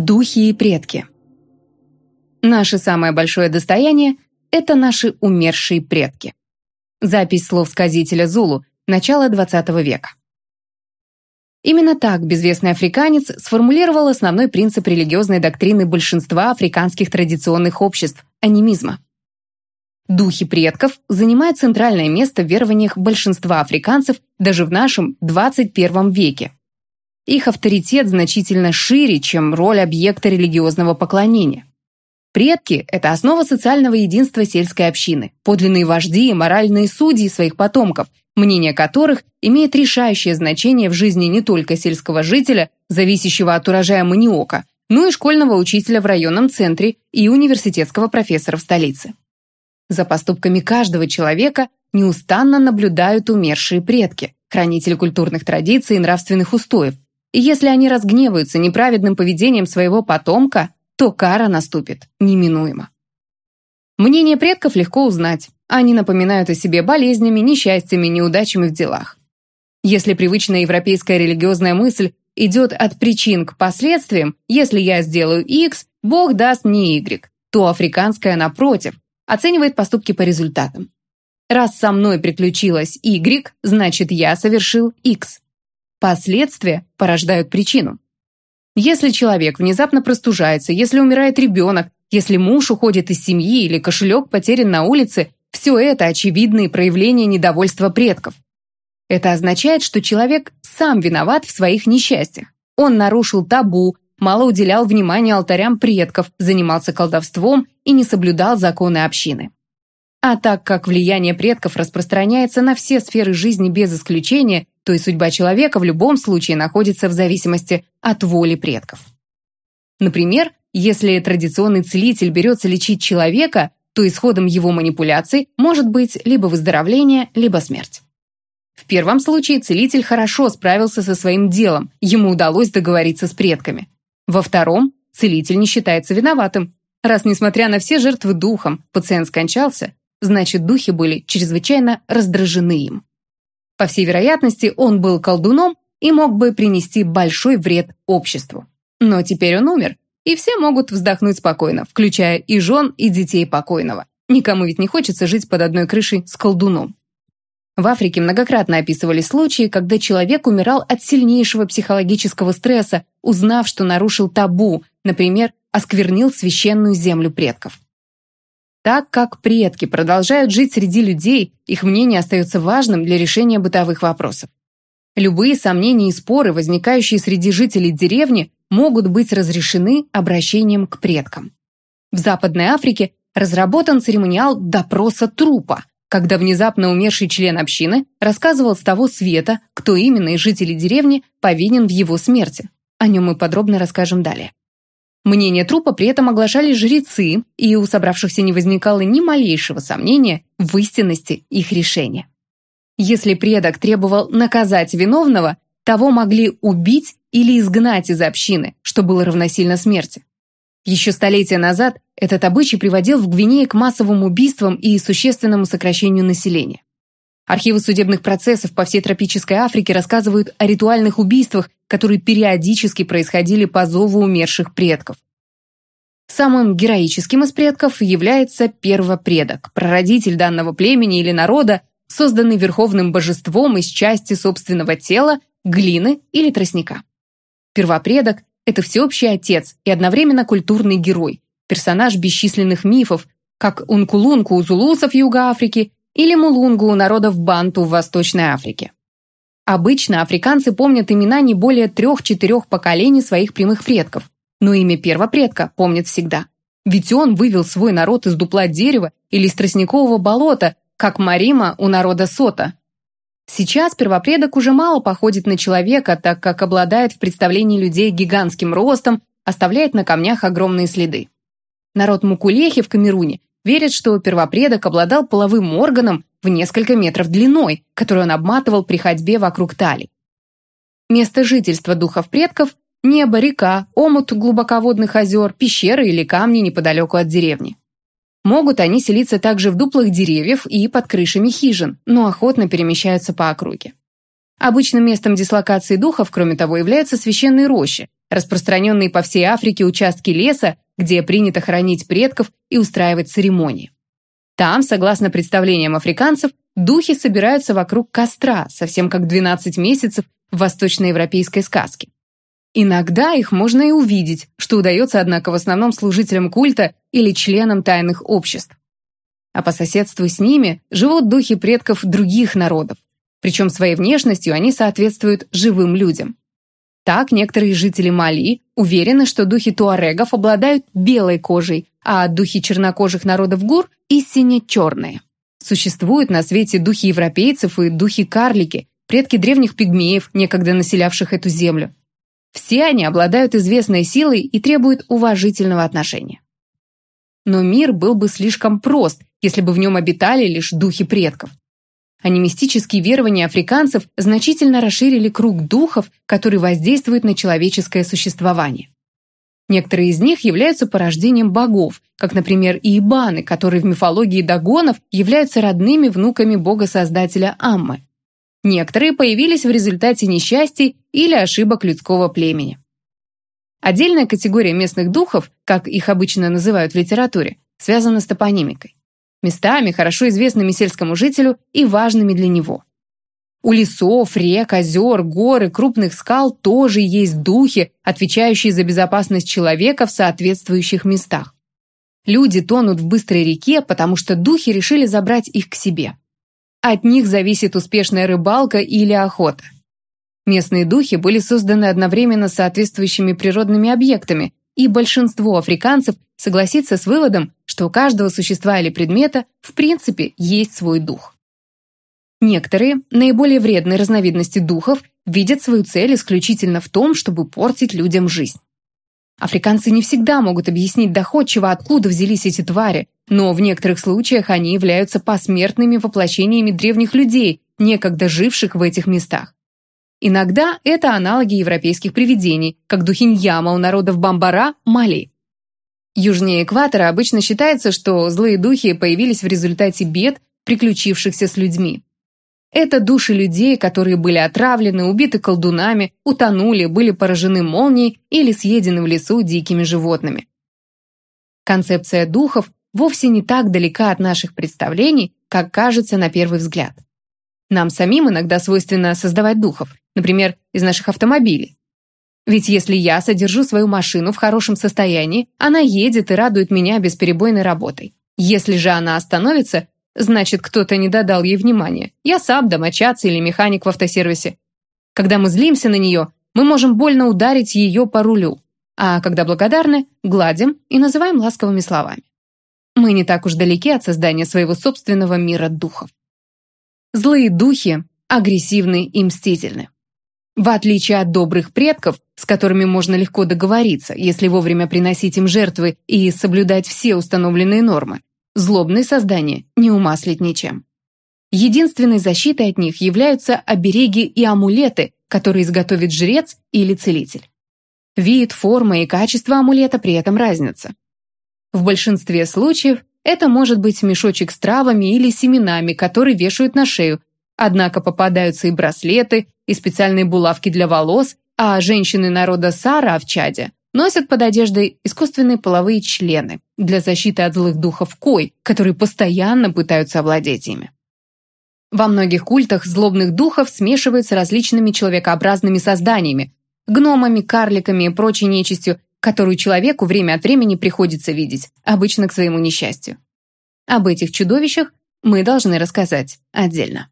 Духи и предки. Наше самое большое достояние – это наши умершие предки. Запись слов сказителя Зулу, начала XX века. Именно так безвестный африканец сформулировал основной принцип религиозной доктрины большинства африканских традиционных обществ – анимизма. Духи предков занимают центральное место в верованиях большинства африканцев даже в нашем 21 веке. Их авторитет значительно шире, чем роль объекта религиозного поклонения. Предки – это основа социального единства сельской общины, подлинные вожди и моральные судьи своих потомков, мнение которых имеет решающее значение в жизни не только сельского жителя, зависящего от урожая маниока, но и школьного учителя в районном центре и университетского профессора в столице. За поступками каждого человека неустанно наблюдают умершие предки, хранители культурных традиций и нравственных устоев, и если они разгневаются неправедным поведением своего потомка, то кара наступит неминуемо. Мнение предков легко узнать. Они напоминают о себе болезнями, несчастьями, неудачами в делах. Если привычная европейская религиозная мысль идет от причин к последствиям, если я сделаю X, Бог даст мне Y, то африканская, напротив, оценивает поступки по результатам. Раз со мной приключилось Y, значит я совершил X. Последствия порождают причину. Если человек внезапно простужается, если умирает ребенок, если муж уходит из семьи или кошелек потерян на улице, все это очевидные проявления недовольства предков. Это означает, что человек сам виноват в своих несчастьях. Он нарушил табу, мало уделял внимания алтарям предков, занимался колдовством и не соблюдал законы общины. А так как влияние предков распространяется на все сферы жизни без исключения, то и судьба человека в любом случае находится в зависимости от воли предков. Например, если традиционный целитель берется лечить человека, то исходом его манипуляций может быть либо выздоровление, либо смерть. В первом случае целитель хорошо справился со своим делом, ему удалось договориться с предками. Во втором целитель не считается виноватым. Раз, несмотря на все жертвы духом, пациент скончался, значит, духи были чрезвычайно раздражены им. По всей вероятности, он был колдуном и мог бы принести большой вред обществу. Но теперь он умер, и все могут вздохнуть спокойно, включая и жен, и детей покойного. Никому ведь не хочется жить под одной крышей с колдуном. В Африке многократно описывали случаи, когда человек умирал от сильнейшего психологического стресса, узнав, что нарушил табу, например, осквернил священную землю предков. Так как предки продолжают жить среди людей, их мнение остается важным для решения бытовых вопросов. Любые сомнения и споры, возникающие среди жителей деревни, могут быть разрешены обращением к предкам. В Западной Африке разработан церемониал допроса трупа, когда внезапно умерший член общины рассказывал с того света, кто именно из жителей деревни повинен в его смерти. О нем мы подробно расскажем далее. Мнение трупа при этом оглашали жрецы, и у собравшихся не возникало ни малейшего сомнения в истинности их решения. Если предок требовал наказать виновного, того могли убить или изгнать из общины, что было равносильно смерти. Еще столетия назад этот обычай приводил в Гвинее к массовым убийствам и существенному сокращению населения. Архивы судебных процессов по всей тропической Африке рассказывают о ритуальных убийствах, которые периодически происходили по зову умерших предков. Самым героическим из предков является первопредок, прародитель данного племени или народа, созданный верховным божеством из части собственного тела, глины или тростника. Первопредок – это всеобщий отец и одновременно культурный герой, персонаж бесчисленных мифов, как Ункулунку у зулусов Юга Африки или Мулунгу у народов Банту в Восточной Африке. Обычно африканцы помнят имена не более трех-четырех поколений своих прямых предков, но имя первопредка помнят всегда. Ведь он вывел свой народ из дупла дерева или из тростникового болота, как Марима у народа Сота. Сейчас первопредок уже мало походит на человека, так как обладает в представлении людей гигантским ростом, оставляет на камнях огромные следы. Народ Мукулехи в Камеруне верит, что первопредок обладал половым органом в несколько метров длиной, который он обматывал при ходьбе вокруг талии. Место жительства духов предков – небо, река, омут глубоководных озер, пещеры или камни неподалеку от деревни. Могут они селиться также в дуплах деревьев и под крышами хижин, но охотно перемещаются по округе. Обычным местом дислокации духов, кроме того, являются священные рощи, распространенные по всей Африке участки леса, где принято хоронить предков и устраивать церемонии. Там, согласно представлениям африканцев, духи собираются вокруг костра, совсем как 12 месяцев в восточноевропейской сказке. Иногда их можно и увидеть, что удается, однако, в основном служителям культа или членам тайных обществ. А по соседству с ними живут духи предков других народов, причем своей внешностью они соответствуют живым людям. Так, некоторые жители Мали уверены, что духи туарегов обладают белой кожей, а духи чернокожих народов гур – истинно черные. Существуют на свете духи европейцев и духи-карлики, предки древних пигмеев, некогда населявших эту землю. Все они обладают известной силой и требуют уважительного отношения. Но мир был бы слишком прост, если бы в нем обитали лишь духи предков. Анимистические верования африканцев значительно расширили круг духов, которые воздействуют на человеческое существование. Некоторые из них являются порождением богов, как, например, иебаны, которые в мифологии дагонов являются родными внуками бога-создателя Аммы. Некоторые появились в результате несчастий или ошибок людского племени. Отдельная категория местных духов, как их обычно называют в литературе, связана с топонимикой местами хорошо известными сельскому жителю и важными для него. У лесов, рек, озер, гор и крупных скал тоже есть духи, отвечающие за безопасность человека в соответствующих местах. Люди тонут в быстрой реке, потому что духи решили забрать их к себе. От них зависит успешная рыбалка или охота. Местные духи были созданы одновременно соответствующими природными объектами, и большинство африканцев согласится с выводом, что у каждого существа или предмета в принципе есть свой дух. Некоторые, наиболее вредные разновидности духов, видят свою цель исключительно в том, чтобы портить людям жизнь. Африканцы не всегда могут объяснить доходчиво, откуда взялись эти твари, но в некоторых случаях они являются посмертными воплощениями древних людей, некогда живших в этих местах. Иногда это аналоги европейских привидений, как духиньяма у народов Бамбара, Мали. Южнее экватора обычно считается, что злые духи появились в результате бед, приключившихся с людьми. Это души людей, которые были отравлены, убиты колдунами, утонули, были поражены молнией или съедены в лесу дикими животными. Концепция духов вовсе не так далека от наших представлений, как кажется на первый взгляд. Нам самим иногда свойственно создавать духов, например, из наших автомобилей. Ведь если я содержу свою машину в хорошем состоянии, она едет и радует меня бесперебойной работой. Если же она остановится, значит, кто-то не додал ей внимания. Я сам, домочадцы или механик в автосервисе. Когда мы злимся на нее, мы можем больно ударить ее по рулю, а когда благодарны, гладим и называем ласковыми словами. Мы не так уж далеки от создания своего собственного мира духов. Злые духи агрессивны и мстительны. В отличие от добрых предков, с которыми можно легко договориться, если вовремя приносить им жертвы и соблюдать все установленные нормы, злобные создания не умаслить ничем. Единственной защитой от них являются обереги и амулеты, которые изготовит жрец или целитель. Вид, форма и качество амулета при этом разнятся. В большинстве случаев это может быть мешочек с травами или семенами, которые вешают на шею, однако попадаются и браслеты, и специальные булавки для волос, а женщины народа Сара в Чаде носят под одеждой искусственные половые члены для защиты от злых духов Кой, которые постоянно пытаются овладеть ими. Во многих культах злобных духов смешивают с различными человекообразными созданиями, гномами, карликами и прочей нечистью, которую человеку время от времени приходится видеть, обычно к своему несчастью. Об этих чудовищах мы должны рассказать отдельно.